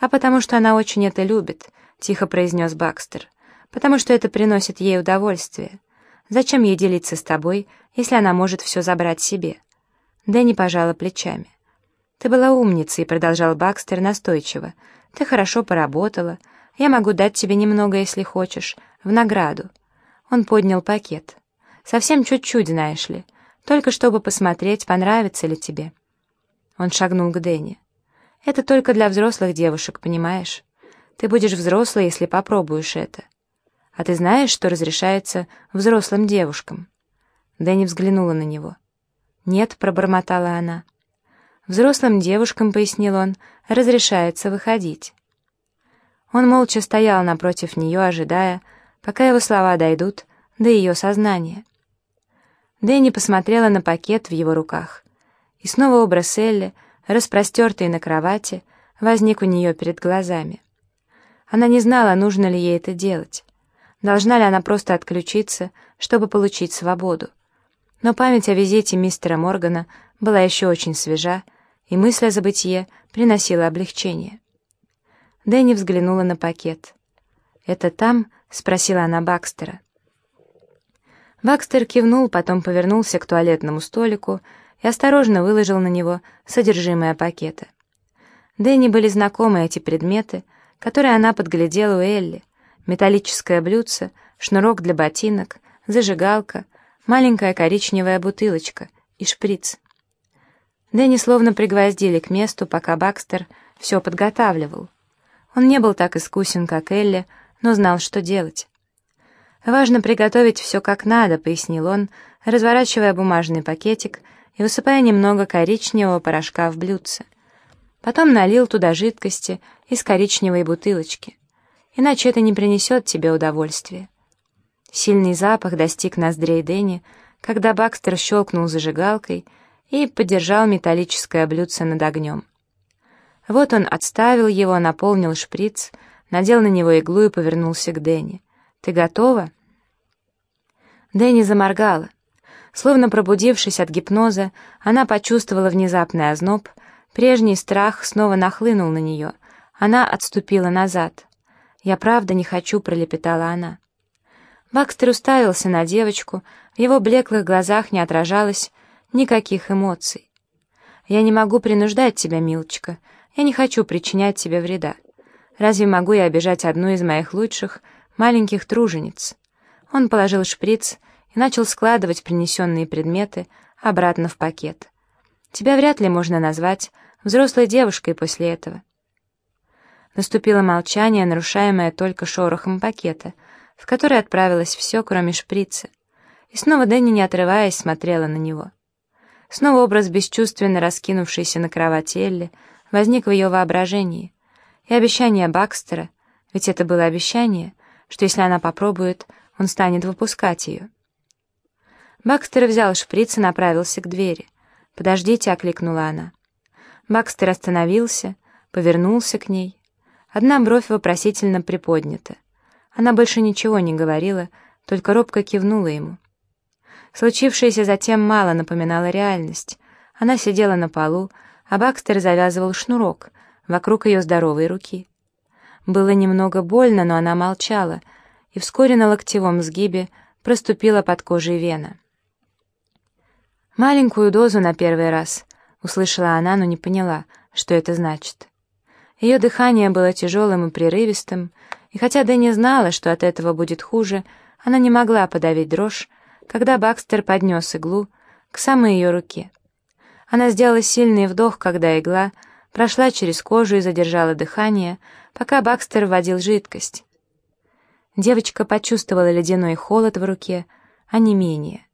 «А потому что она очень это любит», — тихо произнес Бакстер. «Потому что это приносит ей удовольствие. Зачем ей делиться с тобой, если она может все забрать себе?» Дэнни пожала плечами. «Ты была умницей», — продолжал Бакстер настойчиво. «Ты хорошо поработала. Я могу дать тебе немного, если хочешь, в награду». Он поднял пакет. «Совсем чуть-чуть, знаешь ли. Только чтобы посмотреть, понравится ли тебе». Он шагнул к Дэнни. «Это только для взрослых девушек, понимаешь? Ты будешь взрослой, если попробуешь это. А ты знаешь, что разрешается взрослым девушкам?» Дэнни взглянула на него. «Нет», — пробормотала она. «Взрослым девушкам, — пояснил он, — разрешается выходить». Он молча стоял напротив нее, ожидая, пока его слова дойдут до ее сознания. Дэнни посмотрела на пакет в его руках, и снова образ Элли, распростертый на кровати, возник у нее перед глазами. Она не знала, нужно ли ей это делать. Должна ли она просто отключиться, чтобы получить свободу. Но память о визите мистера Моргана была еще очень свежа, и мысль о забытье приносила облегчение. Дэнни взглянула на пакет. «Это там?» — спросила она Бакстера. Бакстер кивнул, потом повернулся к туалетному столику и осторожно выложил на него содержимое пакета. Дэнни были знакомы эти предметы, которые она подглядела у Элли. Металлическое блюдце, шнурок для ботинок, зажигалка, маленькая коричневая бутылочка и шприц. Дэнни словно пригвоздили к месту, пока Бакстер все подготавливал. Он не был так искусен, как Элли, но знал, что делать. «Важно приготовить все как надо», — пояснил он, разворачивая бумажный пакетик и высыпая немного коричневого порошка в блюдце. Потом налил туда жидкости из коричневой бутылочки. Иначе это не принесет тебе удовольствия. Сильный запах достиг ноздрей Дэнни, когда Бакстер щелкнул зажигалкой — и подержал металлическое блюдце над огнем. Вот он отставил его, наполнил шприц, надел на него иглу и повернулся к Дэнни. «Ты готова?» Дэнни заморгала. Словно пробудившись от гипноза, она почувствовала внезапный озноб, прежний страх снова нахлынул на нее. Она отступила назад. «Я правда не хочу», — пролепетала она. Бакстер уставился на девочку, в его блеклых глазах не отражалось никаких эмоций. Я не могу принуждать тебя, милочка, я не хочу причинять тебе вреда. Разве могу я обижать одну из моих лучших маленьких тружениц?» Он положил шприц начал складывать принесенные предметы обратно в пакет. «Тебя вряд ли можно назвать взрослой девушкой после этого». Наступило молчание, нарушаемое только шорохом пакета, в который отправилось все, кроме шприца. И снова Дэнни, не отрываясь, смотрела на него. Снова образ бесчувственно раскинувшейся на кровати Элли возник в ее воображении. И обещание Бакстера, ведь это было обещание, что если она попробует, он станет выпускать ее. Бакстер взял шприц и направился к двери. «Подождите», — окликнула она. Бакстер остановился, повернулся к ней. Одна бровь вопросительно приподнята. Она больше ничего не говорила, только робко кивнула ему. Случившееся затем мало напоминало реальность. Она сидела на полу, а Бакстер завязывал шнурок вокруг ее здоровой руки. Было немного больно, но она молчала, и вскоре на локтевом сгибе проступила под кожей вена. «Маленькую дозу на первый раз», — услышала она, но не поняла, что это значит. Ее дыхание было тяжелым и прерывистым, и хотя Дэнни знала, что от этого будет хуже, она не могла подавить дрожь, когда Бакстер поднес иглу к самой ее руке. Она сделала сильный вдох, когда игла прошла через кожу и задержала дыхание, пока Бакстер вводил жидкость. Девочка почувствовала ледяной холод в руке, а не менее.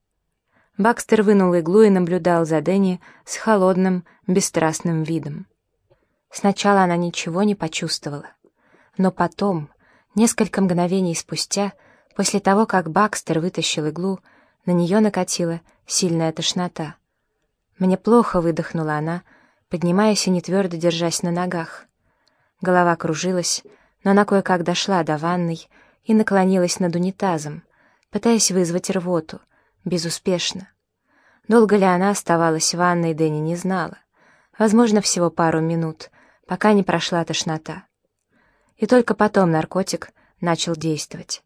Бакстер вынул иглу и наблюдал за Дэнни с холодным, бесстрастным видом. Сначала она ничего не почувствовала. Но потом, несколько мгновений спустя, после того, как Бакстер вытащил иглу, на нее накатила сильная тошнота. «Мне плохо», — выдохнула она, поднимаясь и не твердо держась на ногах. Голова кружилась, но она кое-как дошла до ванной и наклонилась над унитазом, пытаясь вызвать рвоту, безуспешно. Долго ли она оставалась в ванной, Дэнни не знала. Возможно, всего пару минут, пока не прошла тошнота. и только потом наркотик начал действовать.